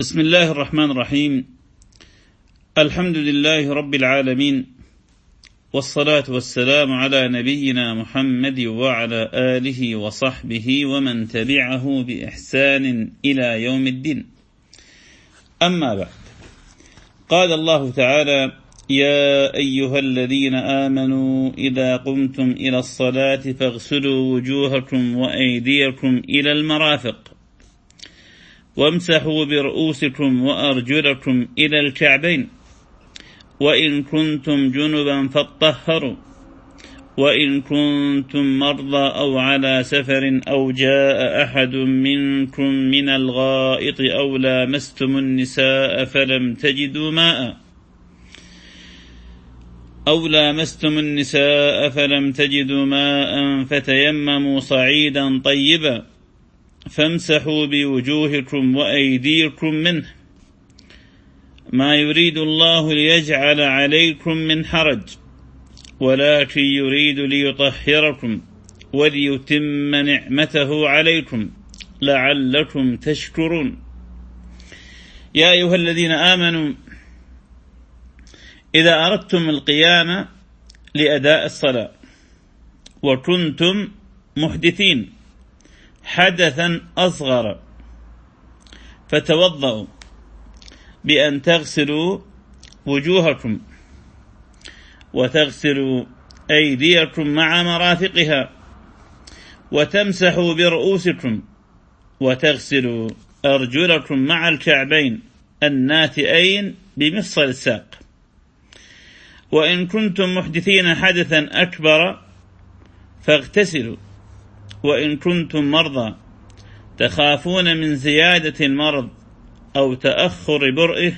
بسم الله الرحمن الرحيم. الحمد لله رب العالمين والصلاة والسلام على نبينا محمد وعلى آله وصحبه ومن تبعه بإحسان إلى يوم الدين. أما بعد قال الله تعالى يا أيها الذين آمنوا إذا قمتم إلى الصلاة فاغسلوا وجوهكم وأيديكم إلى المرافق. وامسحوا برؤوسكم وأرجلكم إلى الكعبين. وإن كنتم جنبا فاطهروا. وإن كنتم مرضى أو على سفر أو جاء أحد منكم من الغائط أو لامستم النساء فلم تجدوا ماء أو لامستم النساء فلم تجدوا ماء فتيمموا صعيدا طيبا. فامسحوا بوجوهكم وأيديكم منه. ما يريد الله ليجعل عليكم من حرج ولكن يريد ليطهركم وليتم نعمته عليكم لعلكم تشكرون. يا أيها الذين آمنوا إذا أردتم القيام لأداء الصلاة وكنتم محدثين حدثا أصغر. فتوضأوا بأن تغسلوا وجوهكم وتغسلوا أيديكم مع مرافقها وتمسحوا برؤوسكم وتغسلوا أرجلكم مع الكعبين الناتئين بمفصل الساق. وإن كنتم محدثين حدثا أكبر فاغتسلوا. وإن كنتم مرضى تخافون من زيادة المرض أو تأخر برئه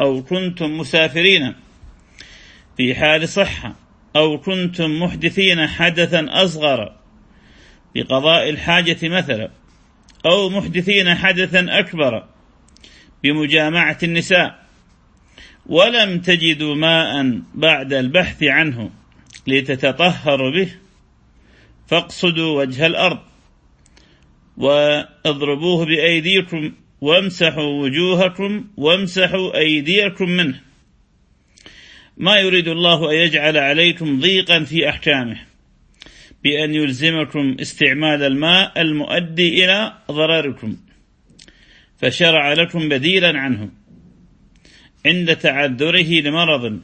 أو كنتم مسافرين. في حال صحة أو كنتم محدثين حدثا أصغر. بقضاء الحاجة مثلا أو محدثين حدثا أكبر. بمجامعة النساء. ولم تجدوا ماء بعد البحث عنه لتتطهروا به. فاقصدوا وجه الأرض وأضربوه بأيديكم وامسحوا وجوهكم وامسحوا أيديكم منه. ما يريد الله أن يجعل عليكم ضيقا في أحكامه بأن يلزمكم استعمال الماء المؤدي إلى ضرركم فشرع لكم بديلا عنه عند تعذره لمرض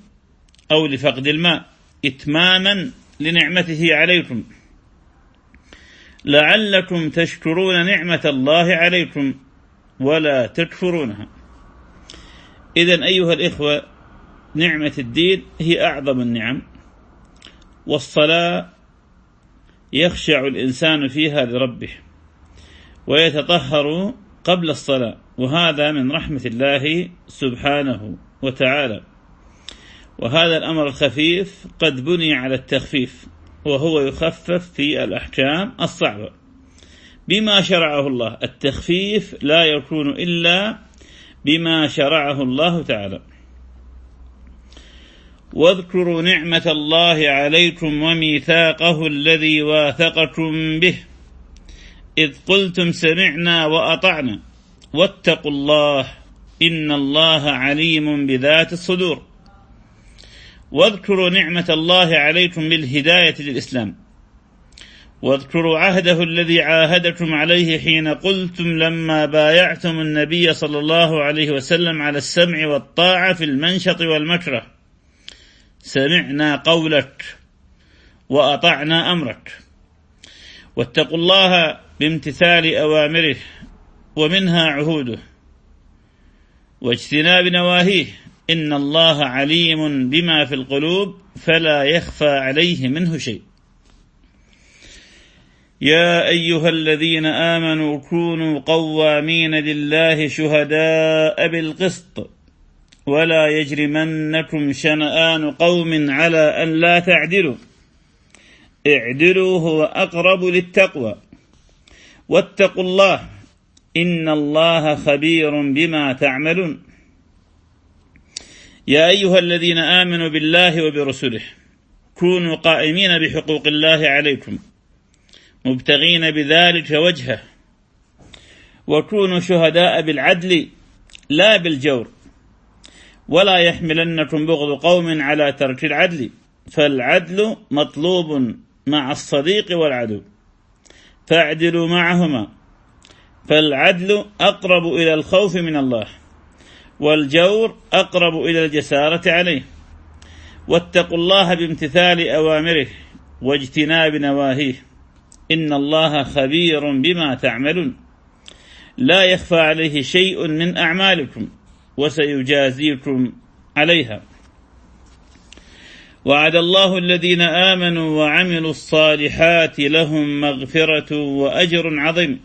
أو لفقد الماء إتماما لنعمته عليكم. لعلكم تشكرون نعمة الله عليكم ولا تكفرونها. إذا أيها الإخوة نعمة الدين هي أعظم النعم والصلاة يخشع الإنسان فيها لربه ويتطهر قبل الصلاة وهذا من رحمة الله سبحانه وتعالى. وهذا الأمر الخفيف قد بني على التخفيف. وهو يخفف في الأحكام الصعبة. بما شرعه الله التخفيف لا يكون إلا بما شرعه الله تعالى. واذكروا نعمة الله عليكم وميثاقه الذي واثقكم به. إذ قلتم سمعنا وأطعنا. واتقوا الله إن الله عليم بذات الصدور. واذكروا نعمة الله عليكم بالهداية للإسلام. واذكروا عهده الذي عاهدكم عليه حين قلتم لما بايعتم النبي صلى الله عليه وسلم على السمع والطاعة في المنشط والمكره. سمعنا قولك وأطعنا أمرك. واتقوا الله بامتثال أوامره ومنها عهوده. واجتناب نواهيه إن الله عليم بما في القلوب فلا يخفى عليه منه شيء. يا أيها الذين آمنوا كونوا قوامين لله شهداء بالقسط ولا يجرمنكم شنآن قوم على أن لا تعدلوا. اعدلوا هو أقرب للتقوى. واتقوا الله إن الله خبير بما تعملون. يا أيها الذين آمنوا بالله وبرسله كونوا قائمين بحقوق الله عليكم مبتغين بذلك وجهه وكونوا شهداء بالعدل لا بالجور ولا يحملنكم بغض قوم على ترك العدل فالعدل مطلوب مع الصديق والعدو فاعدلوا معهما فالعدل أقرب إلى الخوف من الله. والجور أقرب إلى الجسارة عليه. واتقوا الله بامتثال أوامره واجتناب نواهيه. إن الله خبير بما تعملون. لا يخفى عليه شيء من أعمالكم وسيجازيكم عليها. وعد الله الذين آمنوا وعملوا الصالحات لهم مغفرة وأجر عظيم.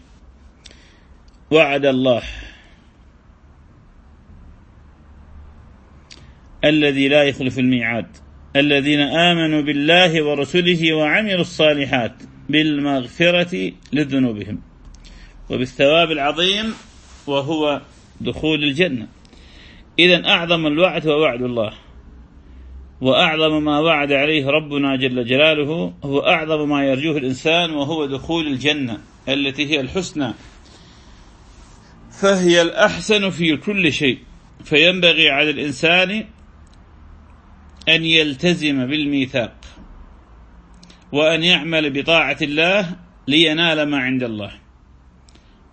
وعد الله الذي لا يخلف الميعاد الذين آمنوا بالله ورسله وعملوا الصالحات بالمغفرة لذنوبهم وبالثواب العظيم وهو دخول الجنة. إذا أعظم الوعد هو وعد الله وأعظم ما وعد عليه ربنا جل جلاله هو أعظم ما يرجوه الإنسان وهو دخول الجنة التي هي الحسنى. فهي الأحسن في كل شيء فينبغي على الإنسان أن يلتزم بالميثاق وأن يعمل بطاعة الله لينال ما عند الله.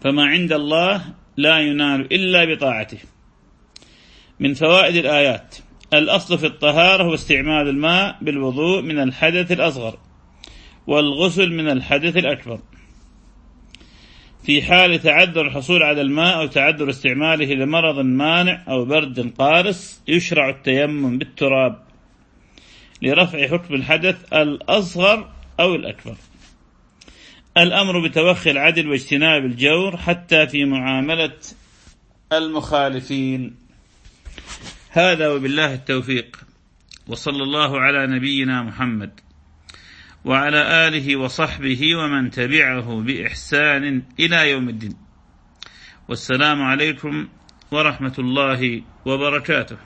فما عند الله لا ينال إلا بطاعته. من فوائد الآيات الأصل في الطهارة هو استعمال الماء بالوضوء من الحدث الأصغر والغسل من الحدث الأكبر. في حال تعذر الحصول على الماء أو تعذر استعماله لمرض مانع أو برد قارس يشرع التيمم بالتراب. لرفع حكم الحدث الأصغر أو الأكبر. الأمر بتوخي العدل واجتناب الجور حتى في معاملة المخالفين. هذا وبالله التوفيق. وصلى الله على نبينا محمد وعلى آله وصحبه ومن تبعه بإحسان إلى يوم الدين. والسلام عليكم ورحمة الله وبركاته.